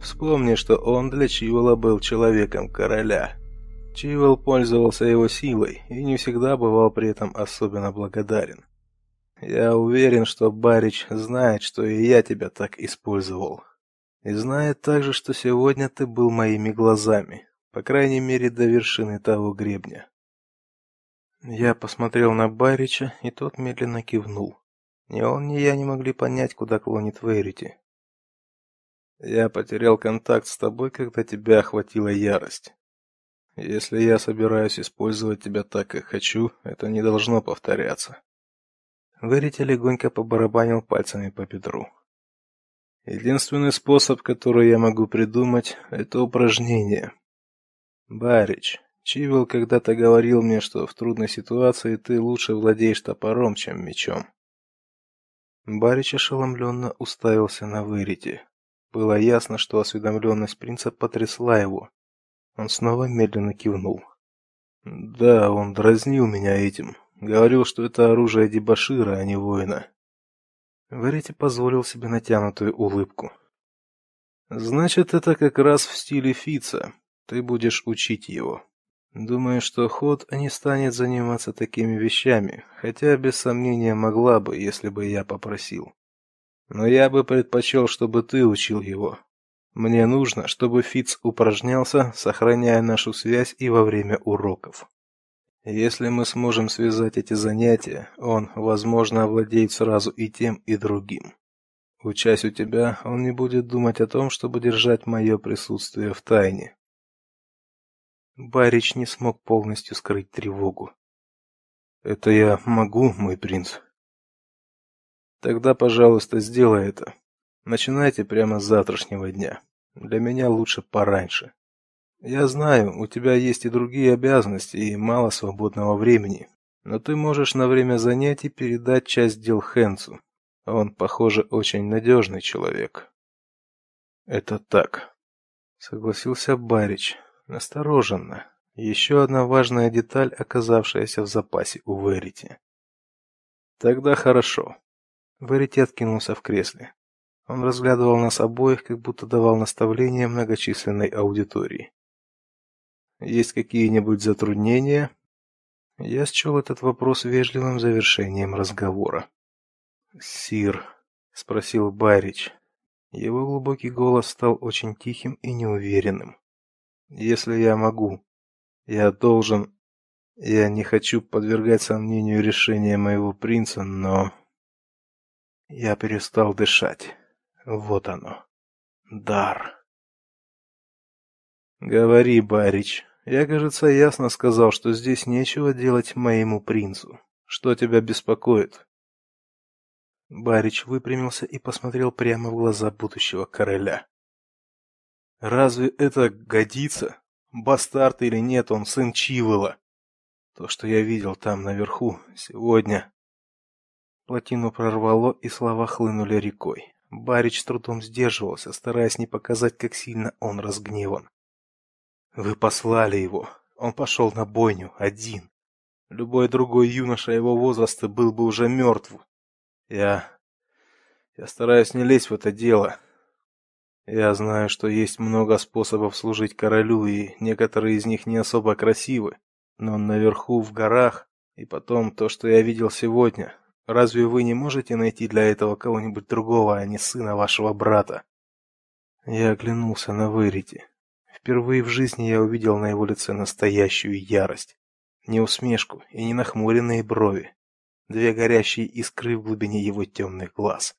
Вспомни, что он для Чивола был человеком короля. Чивол пользовался его силой и не всегда бывал при этом особенно благодарен. Я уверен, что Барич знает, что и я тебя так использовал. И знает также, что сегодня ты был моими глазами, по крайней мере, до вершины того гребня. Я посмотрел на Барича, и тот медленно кивнул. Ни он, ни я не могли понять, куда клонит Верити. Я потерял контакт с тобой, когда тебя охватила ярость. Если я собираюсь использовать тебя так, как хочу, это не должно повторяться. Верите легонько побарабанил пальцами по бедру. Единственный способ, который я могу придумать, это упражнение. Барич, Чивил когда-то говорил мне, что в трудной ситуации ты лучше владеешь топором, чем мечом. Барич ошеломленно уставился на Верите. Было ясно, что осведомленность принца потрясла его. Он снова медленно кивнул. Да, он дразнил меня этим, Говорил, что это оружие дебошира, а не воина. Верите позволил себе натянутую улыбку. Значит, это как раз в стиле Фица. Ты будешь учить его. Думаю, что Ход не станет заниматься такими вещами, хотя без сомнения могла бы, если бы я попросил. Но я бы предпочел, чтобы ты учил его. Мне нужно, чтобы Фиц упражнялся, сохраняя нашу связь и во время уроков. Если мы сможем связать эти занятия, он, возможно, овладеет сразу и тем, и другим. Учась у тебя, он не будет думать о том, чтобы держать мое присутствие в тайне. Барич не смог полностью скрыть тревогу. Это я могу, мой принц. Тогда, пожалуйста, сделай это. Начинайте прямо с завтрашнего дня. Для меня лучше пораньше. Я знаю, у тебя есть и другие обязанности, и мало свободного времени, но ты можешь на время занятий передать часть дел Хенцу. Он, похоже, очень надежный человек. Это так, согласился Барич, настороженно. Еще одна важная деталь, оказавшаяся в запасе у Верити. Тогда хорошо. Верити откинулся в кресле. Он разглядывал нас обоих, как будто давал наставления многочисленной аудитории. Есть какие-нибудь затруднения? Я счел этот вопрос вежливым завершением разговора. Сир, спросил Барич. Его глубокий голос стал очень тихим и неуверенным. Если я могу, я должен я не хочу подвергать сомнению решение моего принца, но я перестал дышать. Вот оно. Дар. Говори, Барич, я, кажется, ясно сказал, что здесь нечего делать моему принцу. Что тебя беспокоит? Барич выпрямился и посмотрел прямо в глаза будущего короля. Разве это годится? Бастард или нет, он сын Чивыла. То, что я видел там наверху сегодня, плотину прорвало, и слова хлынули рекой. Барич трудом сдерживался, стараясь не показать, как сильно он разгневан. Вы послали его. Он пошел на бойню один. Любой другой юноша его возраста был бы уже мертв. Я я стараюсь не лезть в это дело. Я знаю, что есть много способов служить королю, и некоторые из них не особо красивы, но наверху в горах и потом то, что я видел сегодня. Разве вы не можете найти для этого кого-нибудь другого, а не сына вашего брата? Я оглянулся на Вырити. Впервые в жизни я увидел на его лице настоящую ярость. Не усмешку и не нахмуренные брови. Две горящие искры в глубине его темных глаз.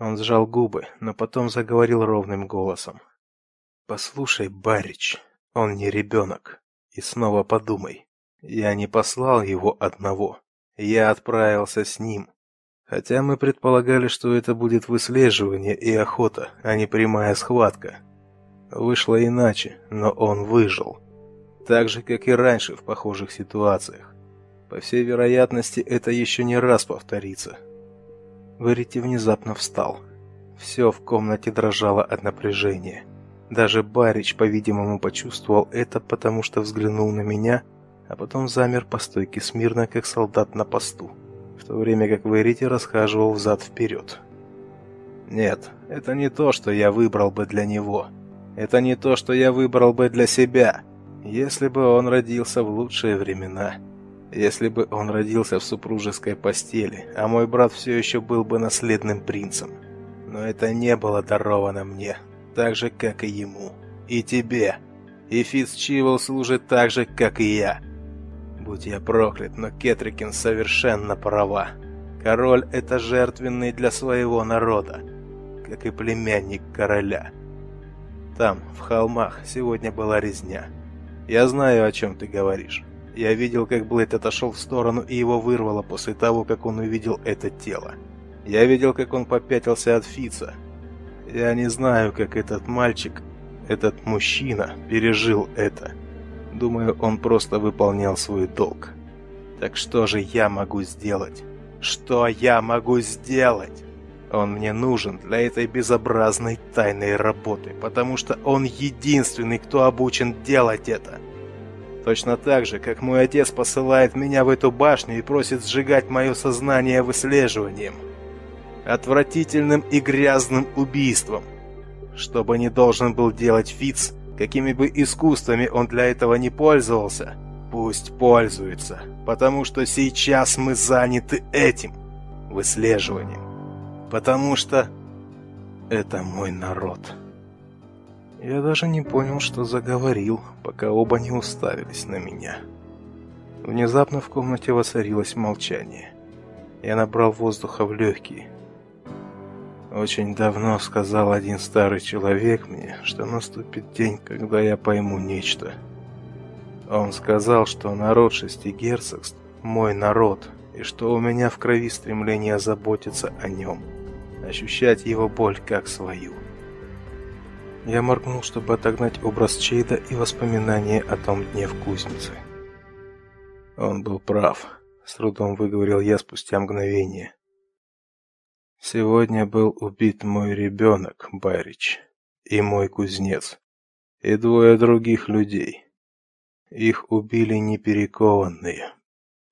Он сжал губы, но потом заговорил ровным голосом. «Послушай, Барич, он не ребенок. И снова подумай. Я не послал его одного. Я отправился с ним. Хотя мы предполагали, что это будет выслеживание и охота, а не прямая схватка. Вышло иначе, но он выжил. Так же, как и раньше в похожих ситуациях. По всей вероятности, это еще не раз повторится. Верити внезапно встал. Все в комнате дрожало от напряжения. Даже Барич, по-видимому, почувствовал это, потому что взглянул на меня, а потом замер по стойке смирно, как солдат на посту, в то время как Верити расхаживал взад вперед. Нет, это не то, что я выбрал бы для него. Это не то, что я выбрал бы для себя. Если бы он родился в лучшие времена, если бы он родился в супружеской постели, а мой брат все еще был бы наследным принцем. Но это не было даровано мне, так же, как и ему. И тебе. И Фицчивл служит так же, как и я. Будь я проклят, но Кетрикин совершенно права. Король — это жертвенный для своего народа, как и племянник короля. Там, в холмах, сегодня была резня. Я знаю, о чем ты говоришь. Я видел, как Блейд отошел в сторону и его вырвало после того, как он увидел это тело. Я видел, как он попятился от Фица, я не знаю, как этот мальчик, этот мужчина пережил это. Думаю, он просто выполнял свой долг. Так что же я могу сделать? Что я могу сделать? Он мне нужен для этой безобразной тайной работы, потому что он единственный, кто обучен делать это. Точно так же, как мой отец посылает меня в эту башню и просит сжигать мое сознание выслеживанием отвратительным и грязным убийством. Что бы ни должен был делать Фиц, какими бы искусствами он для этого не пользовался, пусть пользуется, потому что сейчас мы заняты этим выслеживанием. Потому что это мой народ. Я даже не понял, что заговорил, пока оба не уставились на меня. Внезапно в комнате воцарилось молчание. Я набрал воздуха в легкие, очень давно сказал один старый человек мне, что наступит день, когда я пойму нечто. Он сказал, что народ шести герцогств – мой народ, и что у меня в крови стремление заботиться о нем, ощущать его боль как свою. Я моргнул, чтобы отогнать образ Чейда и воспоминания о том дне в кузнице. Он был прав, с трудом выговорил я спустя мгновение. Сегодня был убит мой ребенок, Барич, и мой кузнец, и двое других людей. Их убили неперекованные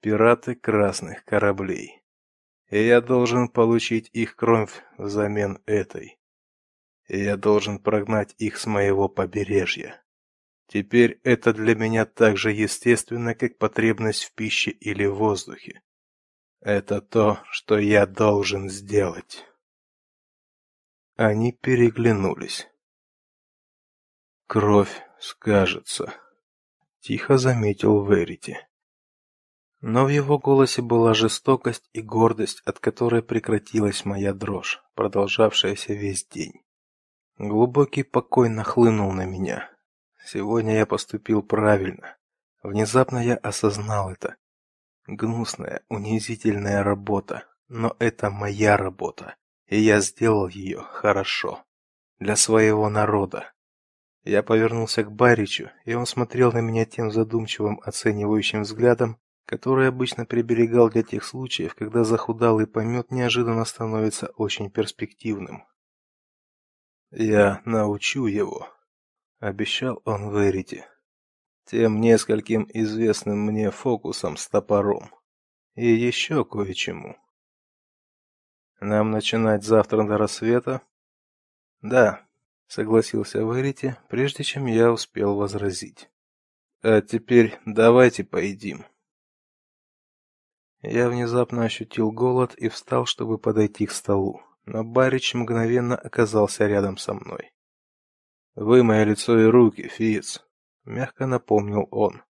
пираты красных кораблей. И я должен получить их кровь взамен этой. И я должен прогнать их с моего побережья. Теперь это для меня так же естественно, как потребность в пище или воздухе. Это то, что я должен сделать. Они переглянулись. Кровь скажется, тихо заметил Верити. Но в его голосе была жестокость и гордость, от которой прекратилась моя дрожь, продолжавшаяся весь день. Глубокий покой нахлынул на меня. Сегодня я поступил правильно. Внезапно я осознал это Гнусная, унизительная работа, но это моя работа, и я сделал ее хорошо для своего народа. Я повернулся к Баричу, и он смотрел на меня тем задумчивым, оценивающим взглядом, который обычно приберегал для тех случаев, когда захудалый помет неожиданно становится очень перспективным. Я научу его, обещал он Верите тем нескольким известным мне фокусом с топором и еще кое-чему. Нам начинать завтра до рассвета? Да, согласился Верити, прежде чем я успел возразить. А теперь давайте поедим. Я внезапно ощутил голод и встал, чтобы подойти к столу, но Барич мгновенно оказался рядом со мной. Вы мое лицо и руки, Фиц мягко напомнил он.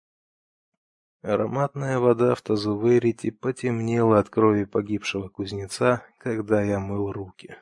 Ароматная вода в тазу Верити потемнела от крови погибшего кузнеца, когда я мыл руки.